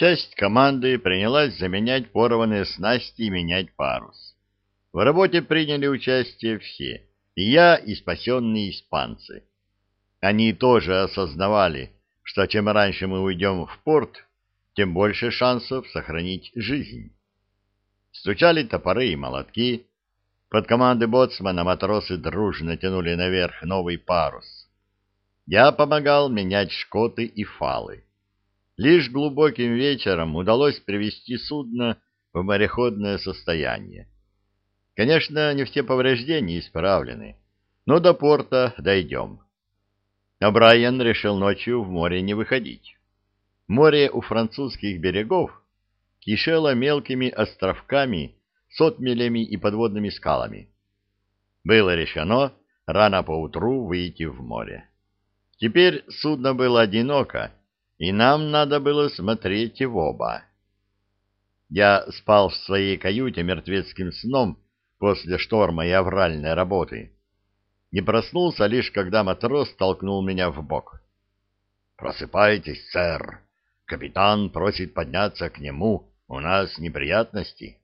Часть команды принялась заменять порванные снасти и менять парус. В работе приняли участие все, и я, и спасенные испанцы. Они тоже осознавали, что чем раньше мы уйдем в порт, тем больше шансов сохранить жизнь. Стучали топоры и молотки. Под командой боцмана матросы дружно тянули наверх новый парус. Я помогал менять шкоты и фалы. Лишь глубоким вечером удалось привести судно в мореходное состояние. Конечно, не все повреждения исправлены, но до порта дойдем. А Брайан решил ночью в море не выходить. Море у французских берегов кишело мелкими островками с отмелями и подводными скалами. Было решено рано поутру выйти в море. Теперь судно было одиноко, и нам надо было смотреть в оба. Я спал в своей каюте мертвецким сном после шторма и авральной работы не проснулся лишь, когда матрос толкнул меня в бок. «Просыпайтесь, сэр! Капитан просит подняться к нему. У нас неприятности».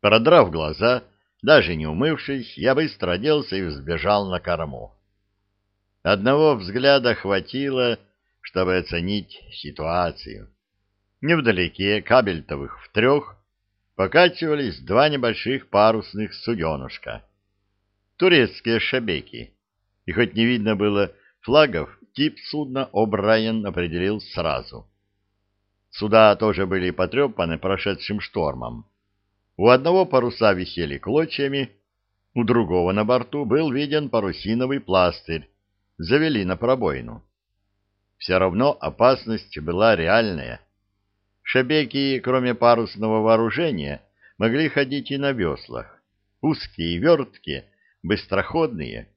Продрав глаза, даже не умывшись, я быстро оделся и взбежал на корму. Одного взгляда хватило, чтобы оценить ситуацию. Невдалеке, кабельтовых в трех, покачивались два небольших парусных суденушка — турецкие шабеки. И хоть не видно было флагов, тип судна О'Брайен определил сразу. Суда тоже были потрепаны прошедшим штормом. У одного паруса висели клочьями, у другого на борту был виден парусиновый пластырь, завели на пробоину. Все равно опасность была реальная. Шабеки, кроме парусного вооружения, могли ходить и на веслах. Узкие и верткие, быстроходные,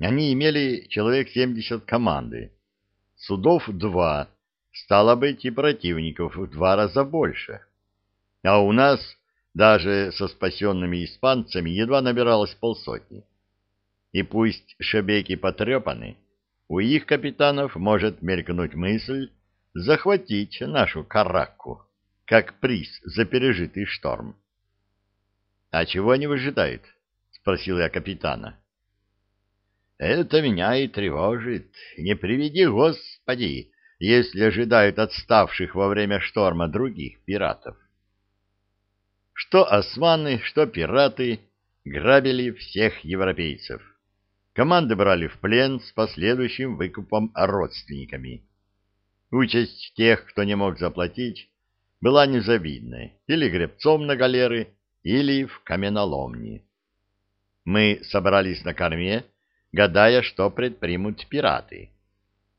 они имели человек 70 команды. Судов два, стало быть, и противников в два раза больше. А у нас даже со спасенными испанцами едва набиралось полсотни. И пусть шебеки потрепаны, у их капитанов может мелькнуть мысль захватить нашу каракку, как приз за пережитый шторм. А чего они выжидают? спросил я капитана. Это меня и тревожит. Не приведи, Господи, если ожидают отставших во время шторма других пиратов. Что османы, что пираты грабили всех европейцев. Команды брали в плен с последующим выкупом родственниками. Участь тех, кто не мог заплатить, была незавидной, или гребцом на галеры, или в каменоломни. Мы собрались на корме, гадая, что предпримут пираты.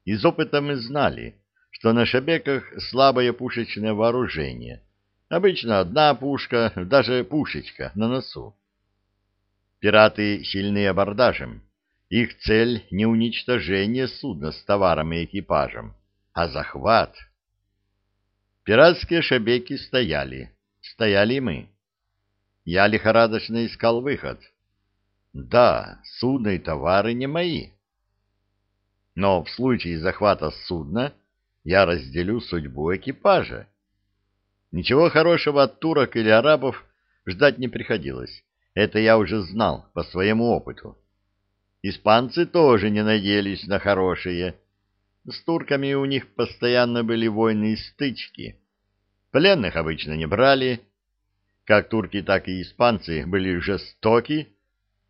Из опыта мы знали, что на шабеках слабое пушечное вооружение. Обычно одна пушка, даже пушечка на носу. Пираты сильны абордажем. Их цель не уничтожение судна с товаром и экипажем, а захват. Пиратские шабеки стояли. Стояли мы. Я лихорадочно искал выход — да, судно и товары не мои. Но в случае захвата судна я разделю судьбу экипажа. Ничего хорошего от турок или арабов ждать не приходилось. Это я уже знал по своему опыту. Испанцы тоже не надеялись на хорошие. С турками у них постоянно были войны и стычки. Пленных обычно не брали. Как турки, так и испанцы были жестоки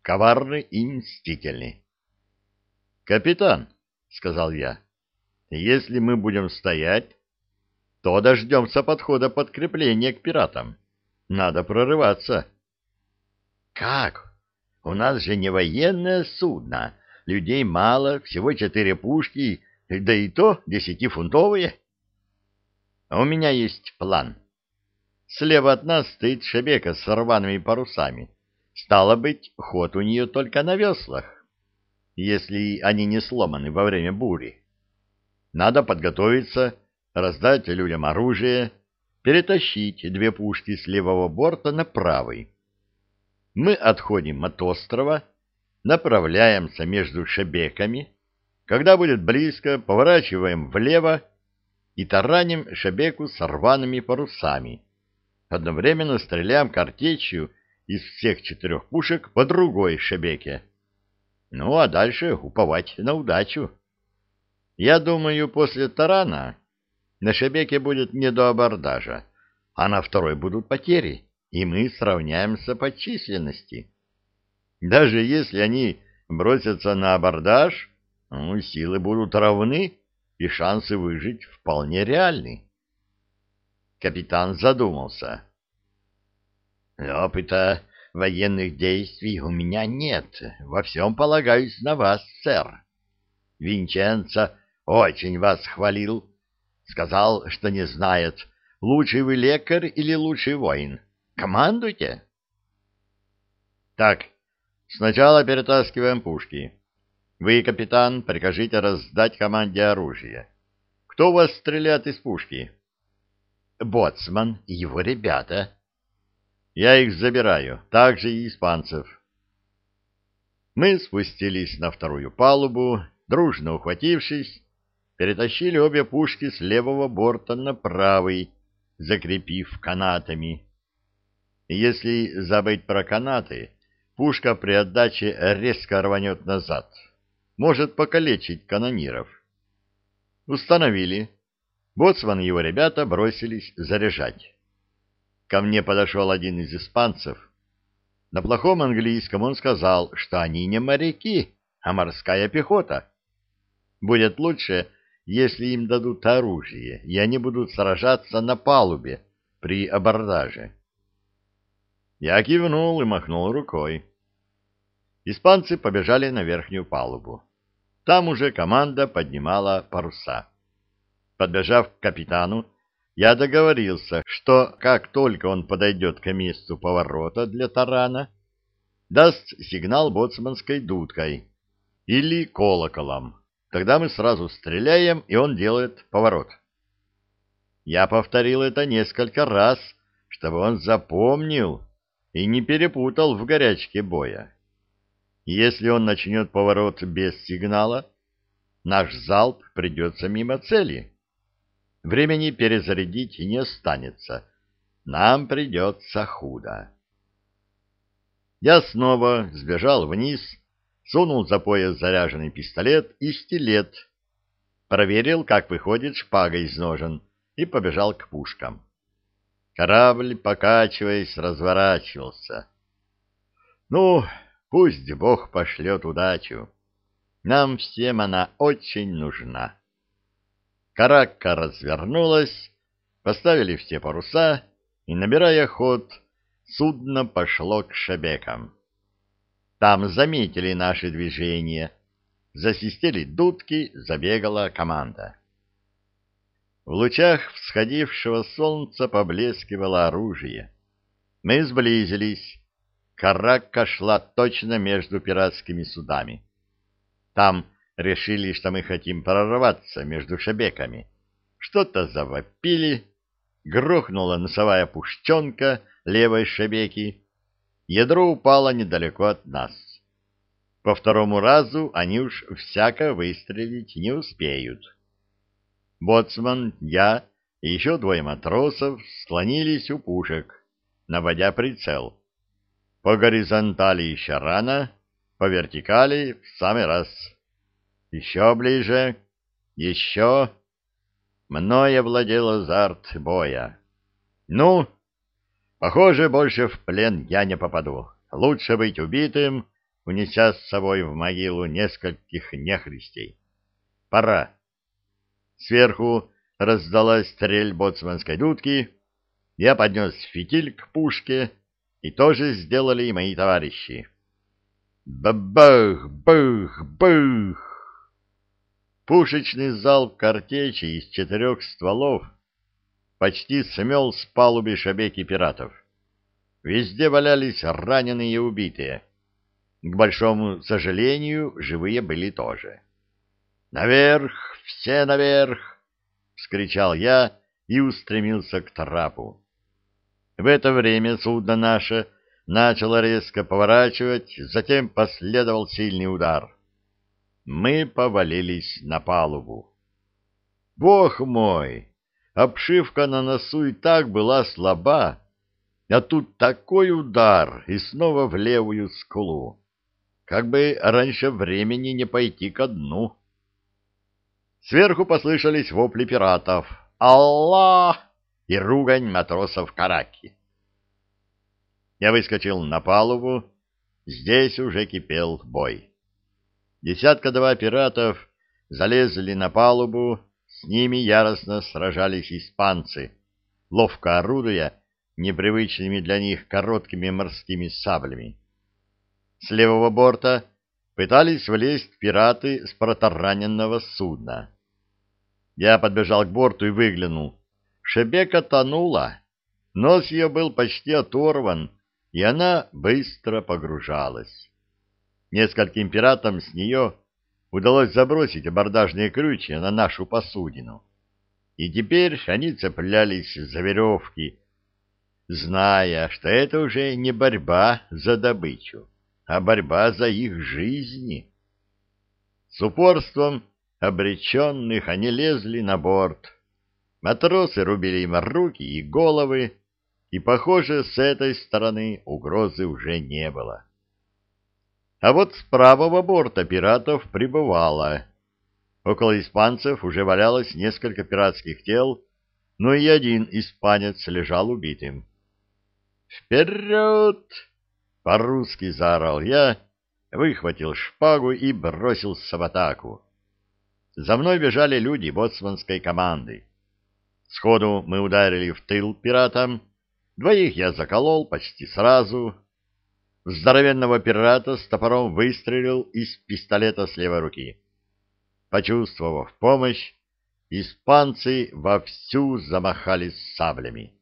коварны и мстительны. «Капитан», — сказал я, — «если мы будем стоять, то дождемся подхода подкрепления к пиратам. Надо прорываться». «Как? У нас же не военное судно, людей мало, всего четыре пушки, да и то десятифунтовые». «У меня есть план». Слева от нас стоит шебека с рваными парусами. Стало быть, ход у нее только на веслах, если они не сломаны во время бури. Надо подготовиться, раздать людям оружие, перетащить две пушки с левого борта на правый. Мы отходим от острова, направляемся между шебеками. Когда будет близко, поворачиваем влево и тараним шебеку с рваными парусами. Одновременно стреляем картечью из всех четырех пушек по другой шебеке. Ну, а дальше уповать на удачу. Я думаю, после тарана на шебеке будет не до абордажа, а на второй будут потери, и мы сравняемся по численности. Даже если они бросятся на абордаж, ну, силы будут равны, и шансы выжить вполне реальны. Капитан задумался. Опыта военных действий у меня нет. Во всем полагаюсь на вас, сэр. Винченцо очень вас хвалил. Сказал, что не знает, лучший вы лекарь или лучший воин. Командуйте. Так, сначала перетаскиваем пушки. Вы, капитан, прикажите раздать команде оружие. Кто у вас стреляет из пушки? Боцман и его ребята. Я их забираю, также и испанцев. Мы спустились на вторую палубу, дружно ухватившись, перетащили обе пушки с левого борта на правый, закрепив канатами. Если забыть про канаты, пушка при отдаче резко рванет назад, может покалечить канониров. Установили. Боцман и его ребята бросились заряжать. Ко мне подошел один из испанцев. На плохом английском он сказал, что они не моряки, а морская пехота. Будет лучше, если им дадут оружие, и они будут сражаться на палубе при абордаже. Я кивнул и махнул рукой. Испанцы побежали на верхнюю палубу. Там уже команда поднимала паруса. Подбежав к капитану, я договорился, что как только он подойдет к месту поворота для тарана, даст сигнал боцманской дудкой или колоколом. Тогда мы сразу стреляем, и он делает поворот. Я повторил это несколько раз, чтобы он запомнил и не перепутал в горячке боя. Если он начнет поворот без сигнала, наш залп придется мимо цели. Времени перезарядить не останется. Нам придется худо. Я снова сбежал вниз, сунул за пояс заряженный пистолет и стилет, проверил, как выходит шпага из ножен, и побежал к пушкам. Корабль, покачиваясь, разворачивался. Ну, пусть Бог пошлет удачу. Нам всем она очень нужна. Каракка развернулась, поставили все паруса, и, набирая ход, судно пошло к шебекам. Там заметили наши движения, засистели дудки, забегала команда. В лучах всходившего солнца поблескивало оружие. Мы сблизились. Каракка шла точно между пиратскими судами. Там решили, что мы хотим прорваться между шебеками. Что-то завопили, грохнула носовая пушченка левой шебеки, ядро упало недалеко от нас. По второму разу они уж всяко выстрелить не успеют. Боцман, я и еще двое матросов склонились у пушек, наводя прицел. По горизонтали еще рано, по вертикали в самый раз. Еще ближе. Еще. Мною владел азарт боя. Ну, похоже, больше в плен я не попаду. Лучше быть убитым, унеся с собой в могилу нескольких нехристей. Пора. Сверху раздалась стрель боцманской дудки. Я поднес фитиль к пушке, и тоже сделали и мои товарищи. Бабах, бах, бах! Пушечный залп картечи из четырех стволов почти смел с палуби шабеки пиратов. Везде валялись раненые и убитые. К большому сожалению, живые были тоже. «Наверх! Все наверх!» — вскричал я и устремился к трапу. В это время судно наше начало резко поворачивать, затем последовал сильный удар — мы повалились на палубу. Бог мой! Обшивка на носу и так была слаба, а тут такой удар и снова в левую скулу. Как бы раньше времени не пойти ко дну. Сверху послышались вопли пиратов. «Аллах!» и ругань матросов Караки. Я выскочил на палубу. Здесь уже кипел бой. Десятка-два пиратов залезли на палубу, с ними яростно сражались испанцы, ловко орудуя непривычными для них короткими морскими саблями. С левого борта пытались влезть пираты с протараненного судна. Я подбежал к борту и выглянул. Шебека тонула. Нос ее был почти оторван, и она быстро погружалась. Нескольким пиратам с нее удалось забросить абордажные крючья на нашу посудину. И теперь они цеплялись за веревки, зная, что это уже не борьба за добычу, а борьба за их жизни. С упорством обреченных они лезли на борт. Матросы рубили им руки и головы, и, похоже, с этой стороны угрозы уже не было. А вот с правого борта пиратов прибывало. Около испанцев уже валялось несколько пиратских тел, но и один испанец лежал убитым. «Вперед!» — по-русски заорал я, выхватил шпагу и бросился в атаку. За мной бежали люди боцманской команды. Сходу мы ударили в тыл пиратам, двоих я заколол почти сразу, здоровенного пирата с топором выстрелил из пистолета с левой руки. Почувствовав помощь, испанцы вовсю замахались саблями.